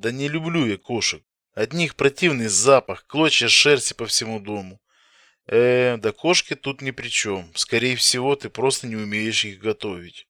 Да не люблю я кошек. От них противный запах, клочья шерсти по всему дому. Э, да кошки тут ни при чем. Скорее всего, ты просто не умеешь их готовить.